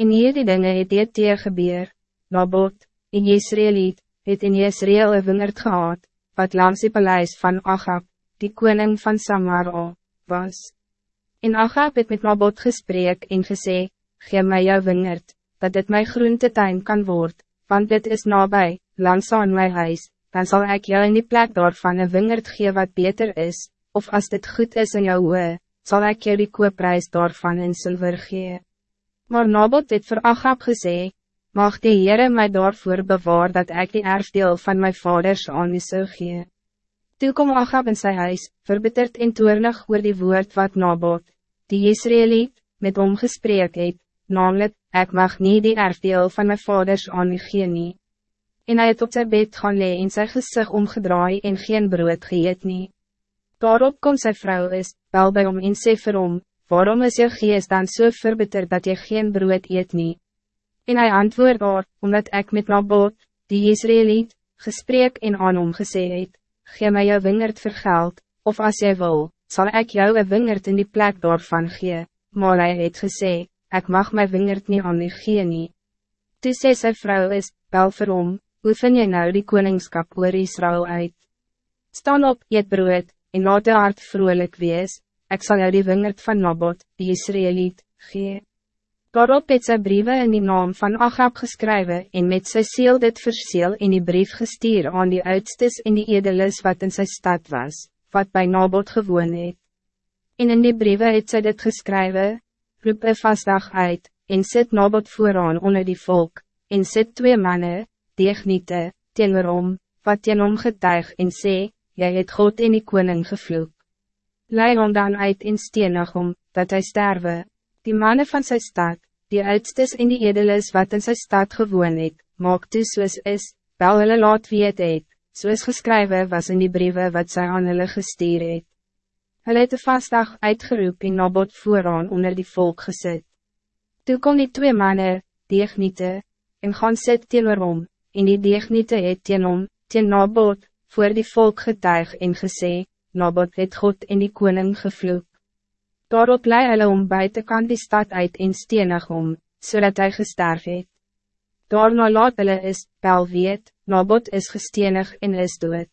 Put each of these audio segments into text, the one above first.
En hierdie dinge het dit teer gebeur, Nabot, in Jezreeliet, het in Jezreel een wingerd gehad, wat langs die paleis van Achab, die koning van Samara, was. En Achab het met Nabot gesprek en gesê, Geef mij jou wingerd, dat dit mijn groentetuin kan worden, want dit is nabij, langs aan mijn huis, dan zal ik jou in die plek daarvan een wingerd geven wat beter is, of als dit goed is in jou oe, zal ik jou die koopprijs daarvan in zilver geven. Maar Nabot het vir Achab gesê, mag die Heere my daarvoor bewaar dat ik die erfdeel van mijn vaders aan u sou gee. Toe kom Achab in sy huis, verbitterd en toornig oor die woord wat Nabot, die Israëliet, met hom gesprek het, namelijk, ik mag niet die erfdeel van mijn vaders aan u gee nie. En hy het op sy bed gaan lee en sy gezicht omgedraai en geen brood geëet nie. Daarop kom sy vrou is, bel by hom en sê vir hom, waarom is jou geest dan zo so verbitterd dat je geen brood eet nie? En hij antwoord haar, omdat ik met Nabot, die Israëliet, gesprek en aan hom gesê het, gee my jou wingerd vergeld, of als jy wil, zal ik jou een wingerd in die plek daarvan gee, maar hy het gesê, ik mag mijn wingerd niet aan u gee nie. Toe sê sy vrou is, bel vir hom, hoe vind jy nou die koningskap oor Israël uit? Staan op, eet brood, en laat de hart vrolijk wees, ik zal jou die wingerd van Nabot, die Israëliet, gee. Daarop het sy briewe in die naam van Achab geskrywe en met sy seel dit verseel in die brief gestuur aan die uitstes en die edeles wat in sy stad was, wat bij Nabot gewoon het. En in die briewe het sy dit geskrywe, roep een vastdag uit, en sit Nabot vooraan onder die volk, en sit twee mannen, deegniete, teenoor om, wat teen hom getuig en sê, jy het God in die koning gevloek. Lei hom dan uit in stenig om, dat hij sterwe, die mannen van zijn stad, die uitstes in die edeles wat in zijn stad gewoon het, maak toe soos is, bel hulle laat wie het het, soos geskrywe was in die brieven wat zij aan hulle gestuur het. Hulle het de vastdag uitgeroep en Nabot vooraan onder die volk gezet. Toe kom die twee mannen, deegniete, en gaan sit teenoor om, en die deegniete het teen om, teen Nabot, voor die volk getuig en gesê, Nabot het God en die koning gevloek. Daarop lei hulle om buitenkant die stad uit en stenig om, zodat hij gesterf het. Daarna laat hulle is, wel weet, Nabot is gestenig en is dood.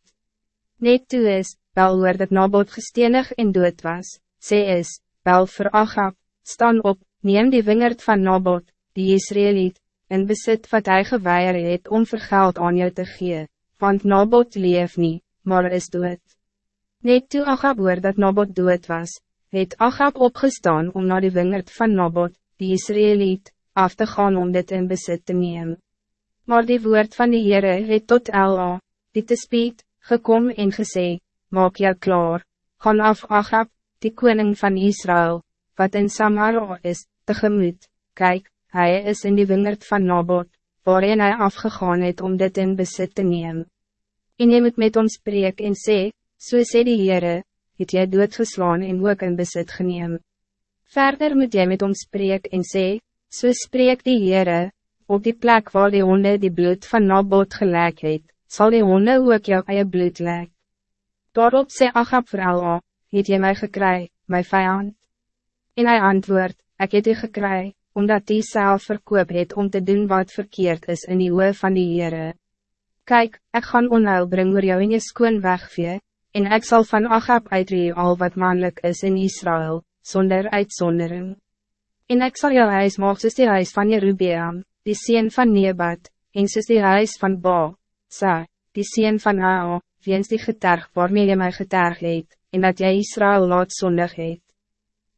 Net toe is, wel hoor dat Nabot gestenig en dood was, sê is, wel vir Achab, staan op, neem die wingerd van Nabot, die Israëliet, in besit wat hij geweier het om vir geld aan jou te gee, want Nabot leef niet, maar is dood. Net toe Achab hoor dat Nabot dood was, het Achab opgestaan om naar die wingerd van Nabot, die Israëliet, af te gaan om dit in besit te nemen. Maar die woord van die Heere het tot Ella, die te spiet, gekom en gesê, maak jou klaar, gaan af Achab, die koning van Israël, wat in Samara is, tegemoet, kijk, hij is in die wingerd van Nabot, waarin hij afgegaan het om dit in besit te nemen. En jy moet met ons spreek en sê, so sê die Heere, het jy doodgeslaan en ook in besit geneem. Verder moet jy met ons spreek en sê, so spreek die Heere, op die plek waar die honde die bloed van Nabot gelijk het, zal die honde ook jou eie bloed lek. Daarop sê Achab vir Ella, het jy my gekry, my vijand? En hij antwoord, ik het u gekry, omdat die self verkoop het om te doen wat verkeerd is in die oor van die Heere. Kijk, ik gaan onheil bring oor jou in je skoon wegvee, en ik zal van Achab uitree al wat mannelijk is in Israël, zonder uitzondering. En ik zal jou huis maak soos die huis van Jerubeam, die sien van Nebat, en soos die huis van Ba, Sa, die sien van Ao, weens die geterg waarmee jy my geterg het, en dat jy Israël laat zondig het.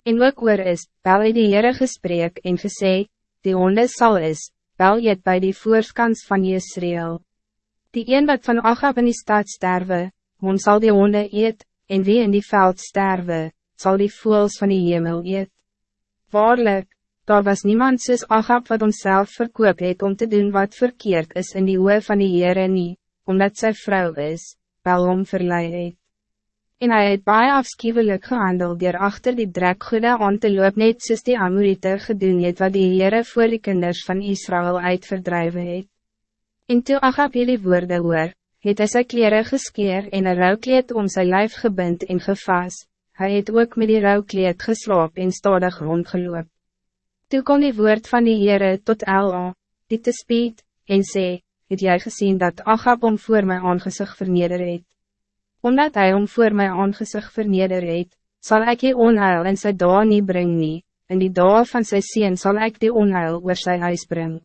En ook oor is, bel hy die Heere gesprek en gesê, die honde sal is, bel jy het by die voorskans van Israël. Die een wat van Achab in die stad sterwe, hon sal die honde eet, en wie in die veld sterwe, zal die voels van die hemel eet. Waarlijk, daar was niemand soos Achab wat onszelf verkoop het om te doen wat verkeerd is in die oor van die Heere nie, omdat zij vrouw is wel om verlei het. En hy het baie afskiewelijk gehandel dier achter die drekgoede aan te loop net soos die Amorite gedoen het wat die Heere voor die kinders van Israël uitverdrijven het. En toe Agab die woorde hoor, het hy sy kleren geskeer en een rouwkleed om sy lijf gebind en gevaas, hy het ook met die rouwkleed geslaap en stadig rondgeloop. Toe kon die woord van die Heere tot Ela, die te spiet, en sê, het jy gezien dat Agab om voor my aangezicht verneder het? Omdat hij om voor my aangezicht verneder het, sal ek die onheil in sy dae nie bring nie, in die dae van sy sien sal ek die onheil oor sy huis bring.